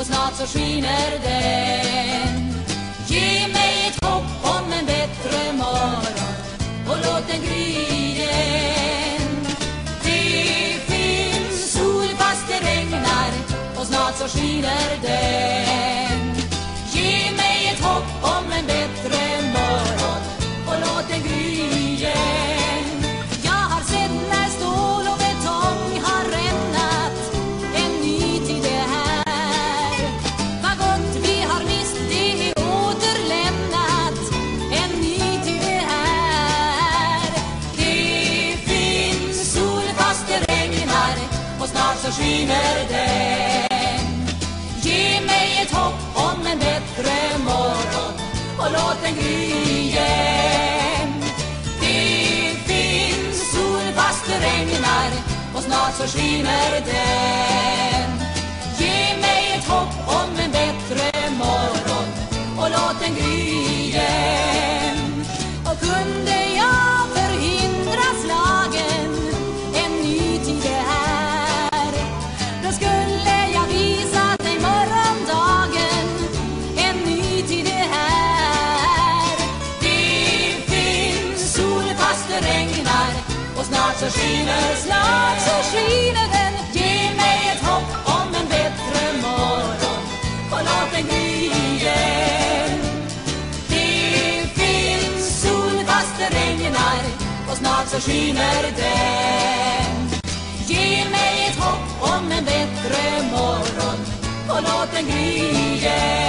och snart så skiner den. Ge mig ett hopp om en bättre morgon och låt den gry igen. Det finns sol fast det regnar och snart så skiner den. Så skiner den Ge mig ett hopp om en bättre morgon och låt den gry igen. Det finns sol fast det regnar och snart så skiner den snart så skiner, snart så skiner den. Ge mig ett hopp om en bättre morgon. Och låt den gry igen Det finns sol fast det regnar och snart så skiner den. Ge mig ett hopp om en bättre morgon. Och låt den gry igen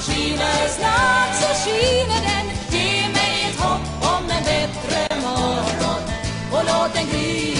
så skiner, snart så skiner den. Ge mig ett hopp om en bättre morgon. Och låt den gry